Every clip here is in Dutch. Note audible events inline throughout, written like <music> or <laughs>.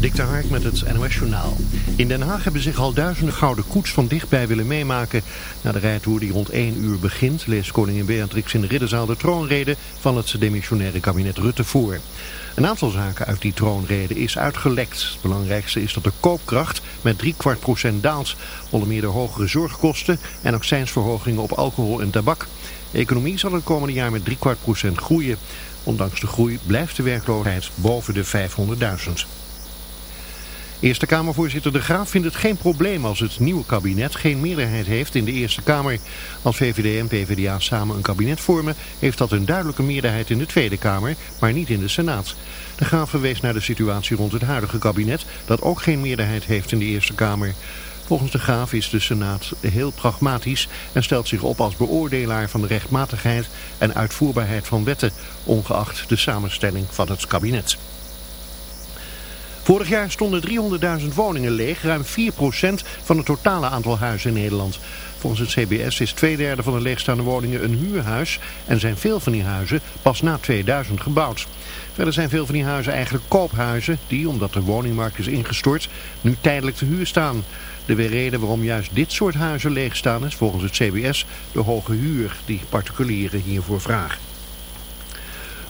Dik Hark met het NOS Journaal. In Den Haag hebben zich al duizenden gouden koets van dichtbij willen meemaken. Na de rijtour die rond 1 uur begint, leest koningin Beatrix in de ridderzaal de troonrede van het demissionaire kabinet Rutte voor. Een aantal zaken uit die troonrede is uitgelekt. Het belangrijkste is dat de koopkracht met drie kwart procent daalt. Onder meer de hogere zorgkosten en accijnsverhogingen op alcohol en tabak. De economie zal het komende jaar met drie kwart procent groeien. Ondanks de groei blijft de werkloosheid boven de 500.000. Eerste Kamervoorzitter De Graaf vindt het geen probleem als het nieuwe kabinet geen meerderheid heeft in de Eerste Kamer. Als VVD en PvdA samen een kabinet vormen, heeft dat een duidelijke meerderheid in de Tweede Kamer, maar niet in de Senaat. De Graaf verwees naar de situatie rond het huidige kabinet, dat ook geen meerderheid heeft in de Eerste Kamer. Volgens de Graaf is de Senaat heel pragmatisch en stelt zich op als beoordelaar van de rechtmatigheid en uitvoerbaarheid van wetten, ongeacht de samenstelling van het kabinet. Vorig jaar stonden 300.000 woningen leeg, ruim 4% van het totale aantal huizen in Nederland. Volgens het CBS is twee derde van de leegstaande woningen een huurhuis en zijn veel van die huizen pas na 2000 gebouwd. Verder zijn veel van die huizen eigenlijk koophuizen die, omdat de woningmarkt is ingestort, nu tijdelijk te huur staan. De reden waarom juist dit soort huizen leeg staan is volgens het CBS de hoge huur die particulieren hiervoor vragen.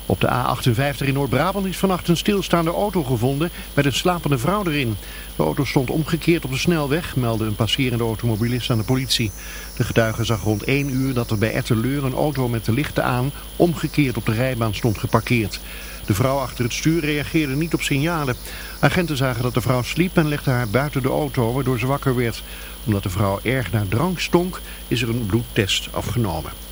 Op de A58 in Noord-Brabant is vannacht een stilstaande auto gevonden met een slapende vrouw erin. De auto stond omgekeerd op de snelweg, meldde een passerende automobilist aan de politie. De getuige zag rond 1 uur dat er bij Etteleur een auto met de lichten aan omgekeerd op de rijbaan stond geparkeerd. De vrouw achter het stuur reageerde niet op signalen. Agenten zagen dat de vrouw sliep en legden haar buiten de auto waardoor ze wakker werd. Omdat de vrouw erg naar drank stonk is er een bloedtest afgenomen.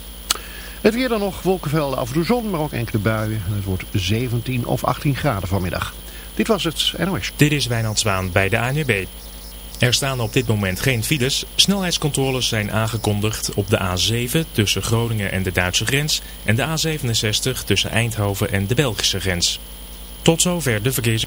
Het weer dan nog, wolkenvelden af en toe zon, maar ook enkele buien. En het wordt 17 of 18 graden vanmiddag. Dit was het NOS. Dit is Wijnand Zwaan bij de ANWB. Er staan op dit moment geen files. Snelheidscontroles zijn aangekondigd op de A7 tussen Groningen en de Duitse grens. En de A67 tussen Eindhoven en de Belgische grens. Tot zover de verkeers...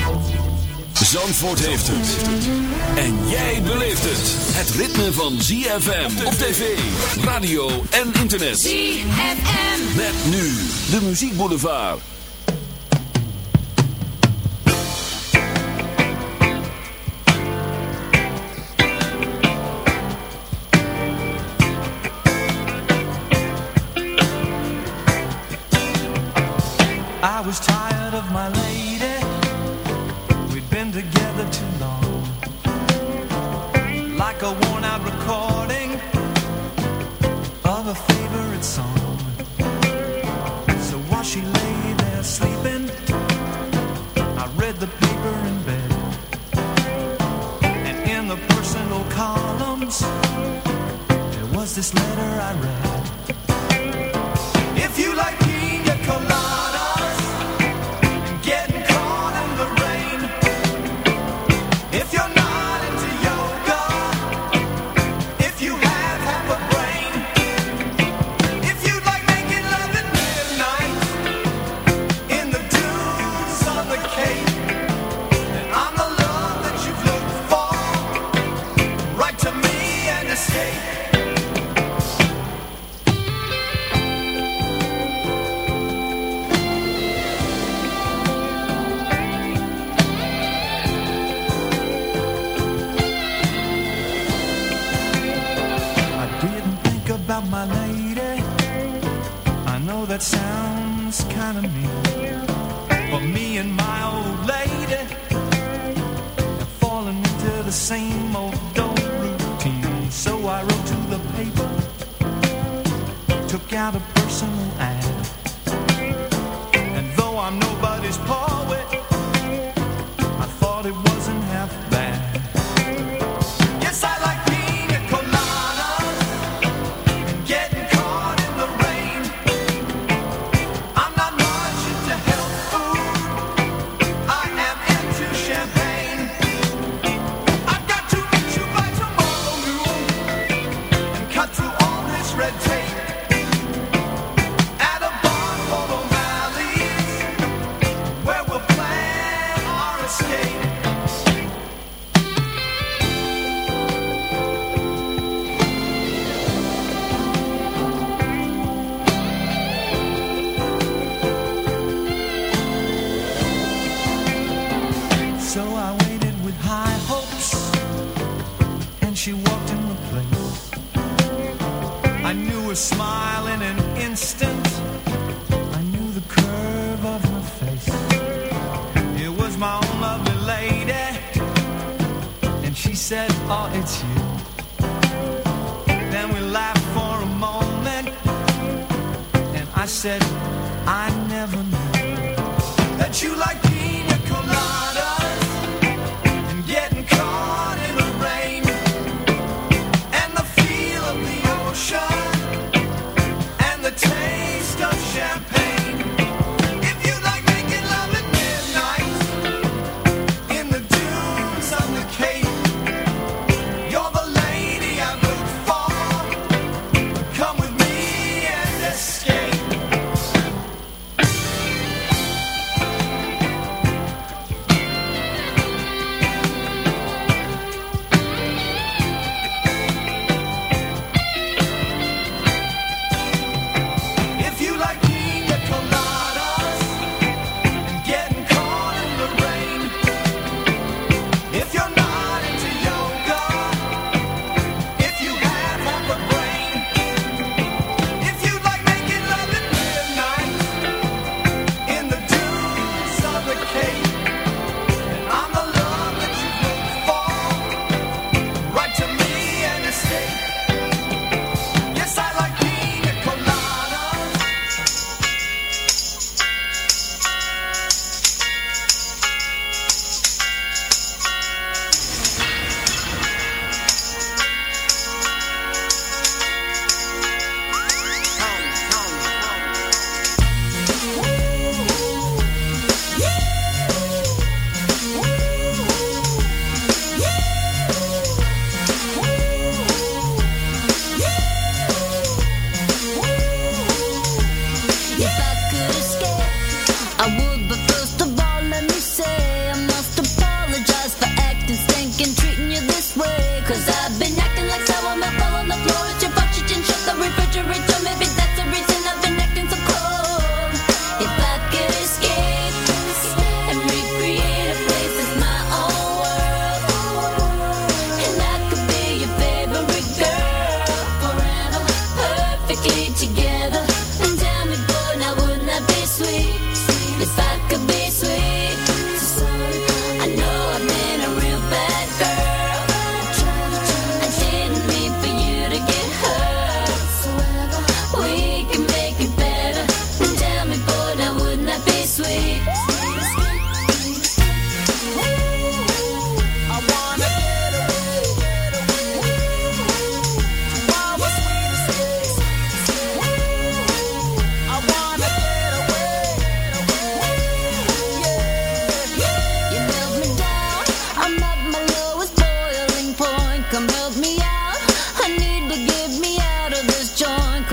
Zandvoort heeft het. En jij beleeft het. Het ritme van ZFM op tv, radio en internet. ZFM. Met nu de muziekboulevard. I was tired was this letter I read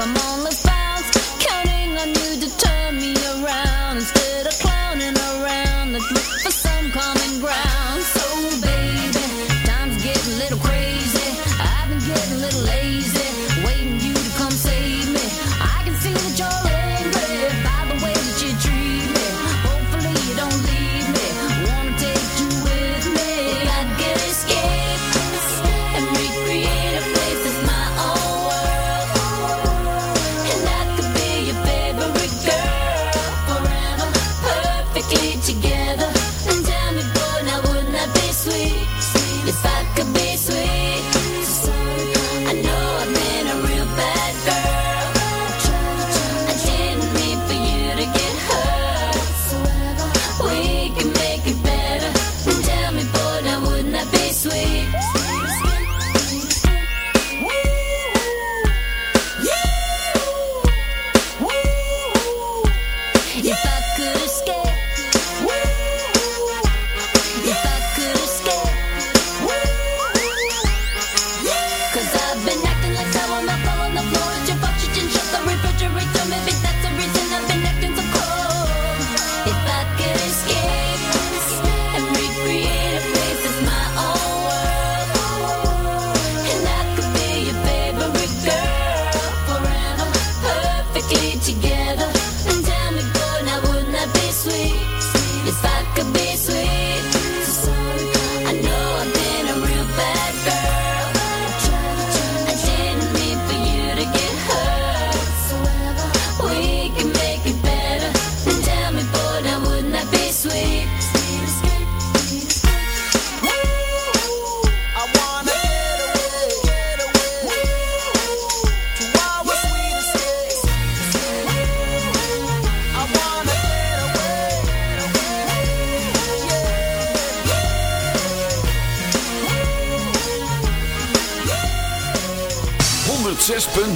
I'm on.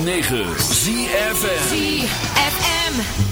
ZFM. ZFM.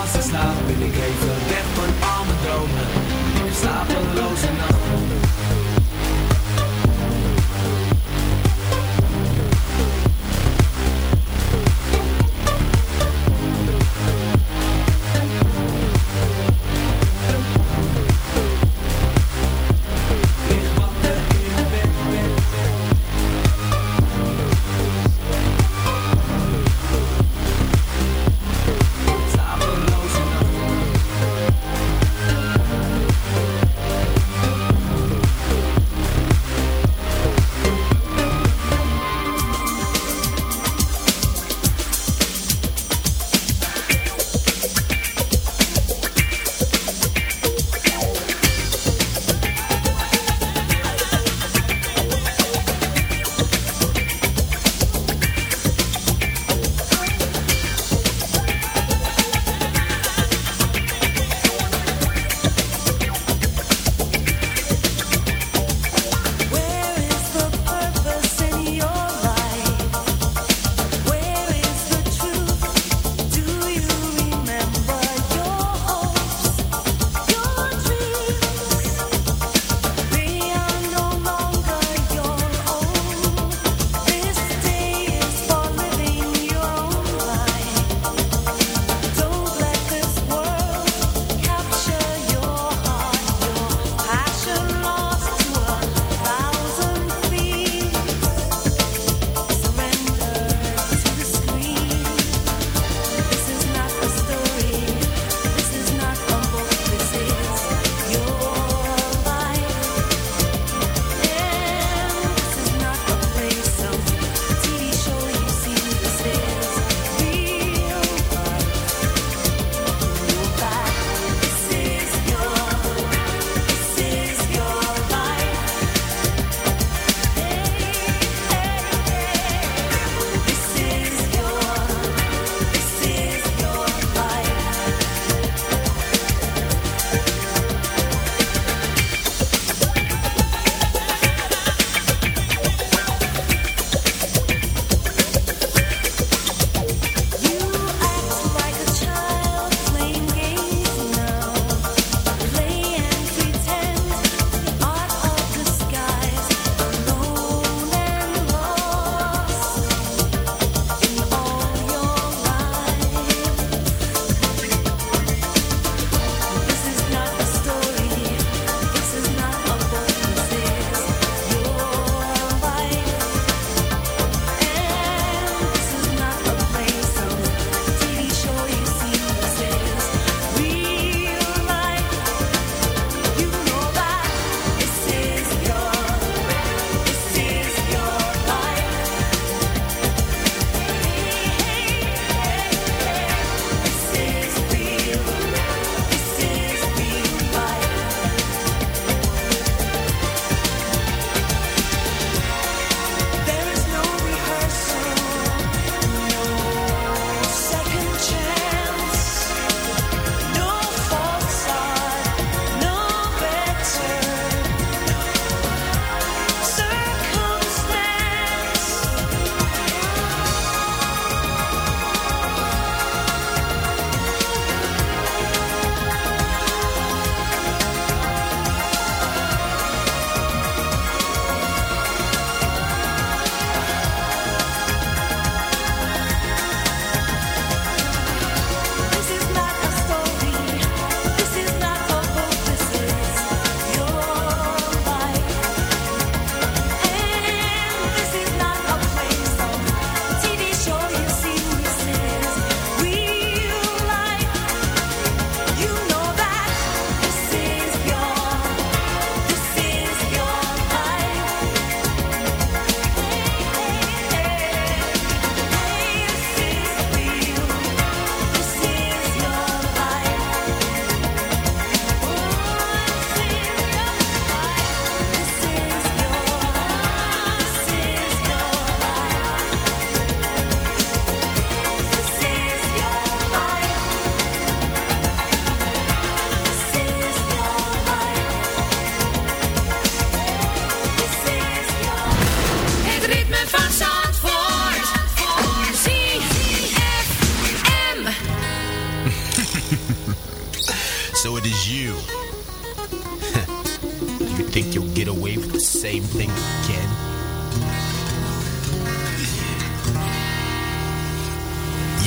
als ik slaap wil ik even weg van al mijn dromen. Slapeloze nachten.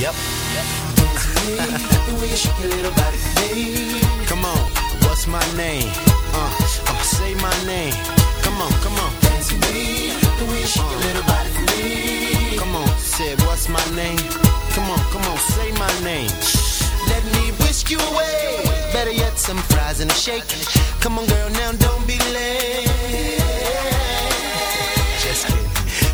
Yep. <laughs> Come on, what's my name? Uh, uh, say my name. Come on, come on. Uh, Come on, say what's my name? Come on, come on, say my name. Let me whisk you away. Better yet, some fries and a shake. Come on, girl, now don't be late.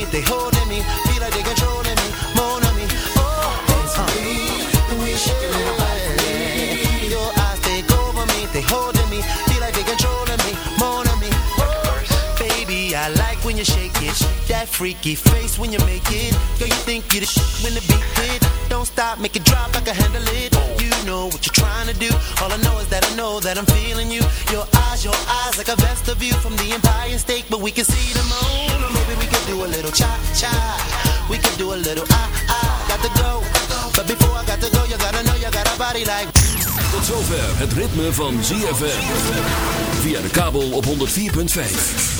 me, they holding me, feel like they controlling you shake it, that freaky face when you make it. Girl, you think you're the shit when the beat hit. Don't stop, make it drop I can handle it. You know what you're trying to do. All I know is that I know that I'm feeling you. Your eyes, your eyes, like a vesta view from the Empire State, but we can see the moon. Or maybe we could do a little cha cha. We could do a little ah ah. Got to go, but before I got to go, you gotta know you got a body like. Tot zover het ritme van ZFM. Via de kabel op 104.5.